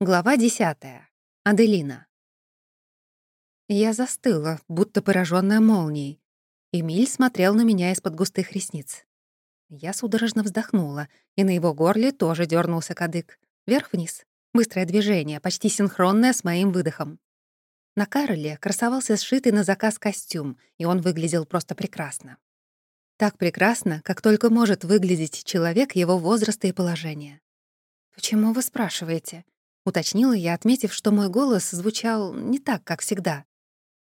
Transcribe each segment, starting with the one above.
Глава 10. Аделина. Я застыла, будто пораженная молнией. Эмиль смотрел на меня из-под густых ресниц. Я судорожно вздохнула, и на его горле тоже дернулся кадык. Вверх-вниз. Быстрое движение, почти синхронное с моим выдохом. На Карле красовался сшитый на заказ костюм, и он выглядел просто прекрасно. Так прекрасно, как только может выглядеть человек его возраста и положения. «Почему вы спрашиваете?» — уточнила я, отметив, что мой голос звучал не так, как всегда.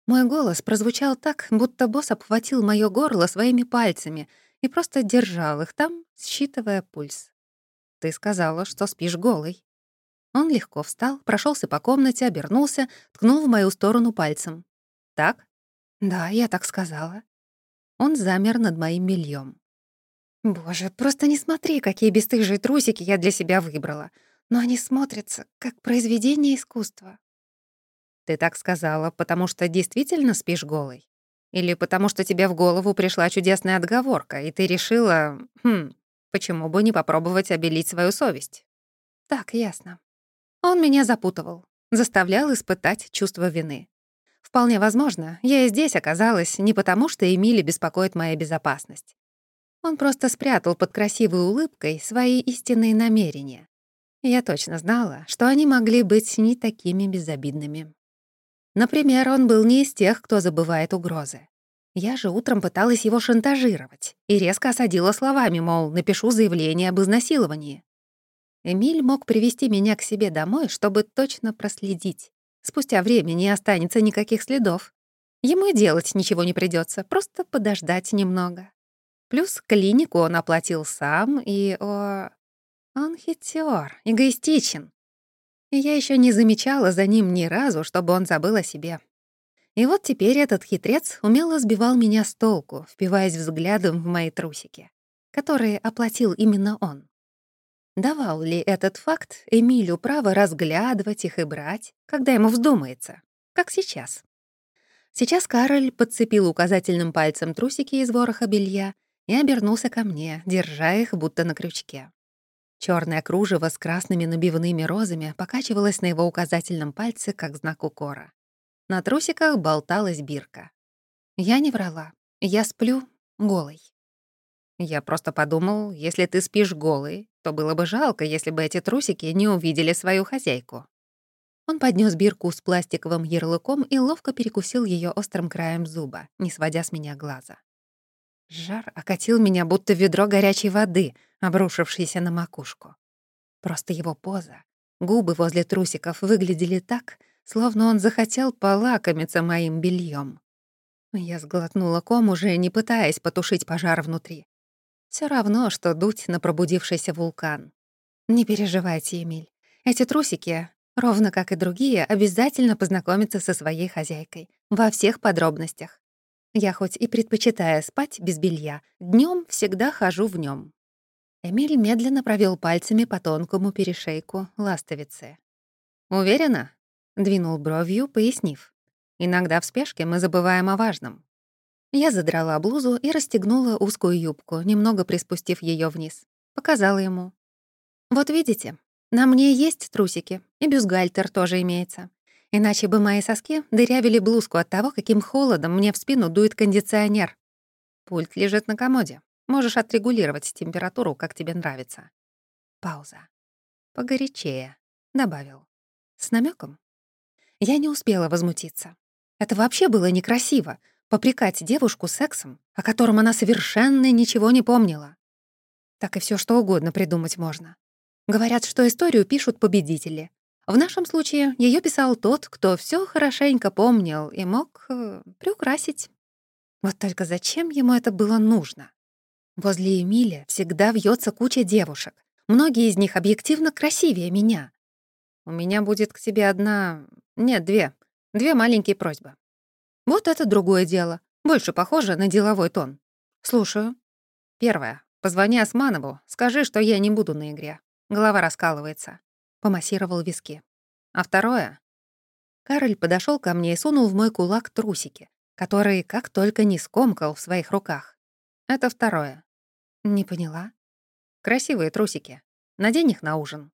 Мой голос прозвучал так, будто босс обхватил моё горло своими пальцами и просто держал их там, считывая пульс. «Ты сказала, что спишь голой». Он легко встал, прошелся по комнате, обернулся, ткнул в мою сторону пальцем. «Так?» «Да, я так сказала». Он замер над моим бельем. «Боже, просто не смотри, какие бесстыжие трусики я для себя выбрала но они смотрятся как произведение искусства. Ты так сказала, потому что действительно спишь голой? Или потому что тебе в голову пришла чудесная отговорка, и ты решила, хм, почему бы не попробовать обелить свою совесть? Так, ясно. Он меня запутывал, заставлял испытать чувство вины. Вполне возможно, я и здесь оказалась не потому, что Эмили беспокоит моя безопасность. Он просто спрятал под красивой улыбкой свои истинные намерения. Я точно знала, что они могли быть не такими безобидными. Например, он был не из тех, кто забывает угрозы. Я же утром пыталась его шантажировать и резко осадила словами, мол, напишу заявление об изнасиловании. Эмиль мог привести меня к себе домой, чтобы точно проследить. Спустя время не останется никаких следов. Ему и делать ничего не придется, просто подождать немного. Плюс клинику он оплатил сам, и... О, он хитер, эгоистичен. И я еще не замечала за ним ни разу, чтобы он забыл о себе. И вот теперь этот хитрец умело сбивал меня с толку, впиваясь взглядом в мои трусики, которые оплатил именно он. Давал ли этот факт Эмилю право разглядывать их и брать, когда ему вздумается, как сейчас? Сейчас Кароль подцепил указательным пальцем трусики из вороха белья и обернулся ко мне, держа их будто на крючке. Черное кружево с красными набивными розами покачивалось на его указательном пальце, как знак укора. На трусиках болталась бирка. Я не врала. Я сплю голой. Я просто подумал, если ты спишь голый, то было бы жалко, если бы эти трусики не увидели свою хозяйку. Он поднес бирку с пластиковым ярлыком и ловко перекусил ее острым краем зуба, не сводя с меня глаза. Жар окатил меня, будто ведро горячей воды, обрушившейся на макушку. Просто его поза, губы возле трусиков выглядели так, словно он захотел полакомиться моим бельем. Я сглотнула ком, уже не пытаясь потушить пожар внутри. Все равно, что дуть на пробудившийся вулкан. Не переживайте, Эмиль. Эти трусики, ровно как и другие, обязательно познакомятся со своей хозяйкой. Во всех подробностях. Я хоть и предпочитаю спать без белья, днем всегда хожу в нем. Эмиль медленно провел пальцами по тонкому перешейку ластовицы. «Уверена?» — двинул бровью, пояснив. «Иногда в спешке мы забываем о важном». Я задрала блузу и расстегнула узкую юбку, немного приспустив ее вниз. Показала ему. «Вот видите, на мне есть трусики, и бюстгальтер тоже имеется. Иначе бы мои соски дырявили блузку от того, каким холодом мне в спину дует кондиционер. Пульт лежит на комоде. Можешь отрегулировать температуру, как тебе нравится. Пауза. Погорячее, добавил. С намеком. Я не успела возмутиться. Это вообще было некрасиво — попрекать девушку сексом, о котором она совершенно ничего не помнила. Так и все что угодно придумать можно. Говорят, что историю пишут победители, в нашем случае ее писал тот, кто все хорошенько помнил и мог э, приукрасить. Вот только зачем ему это было нужно? Возле Эмиля всегда вьется куча девушек. Многие из них объективно красивее меня. У меня будет к тебе одна... Нет, две. Две маленькие просьбы. Вот это другое дело. Больше похоже на деловой тон. Слушаю. Первое. Позвони Османову, скажи, что я не буду на игре. Голова раскалывается помассировал виски. А второе? Кароль подошел ко мне и сунул в мой кулак трусики, которые как только не скомкал в своих руках. Это второе. Не поняла. Красивые трусики. Надень их на ужин.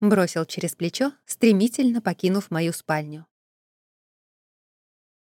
Бросил через плечо, стремительно покинув мою спальню.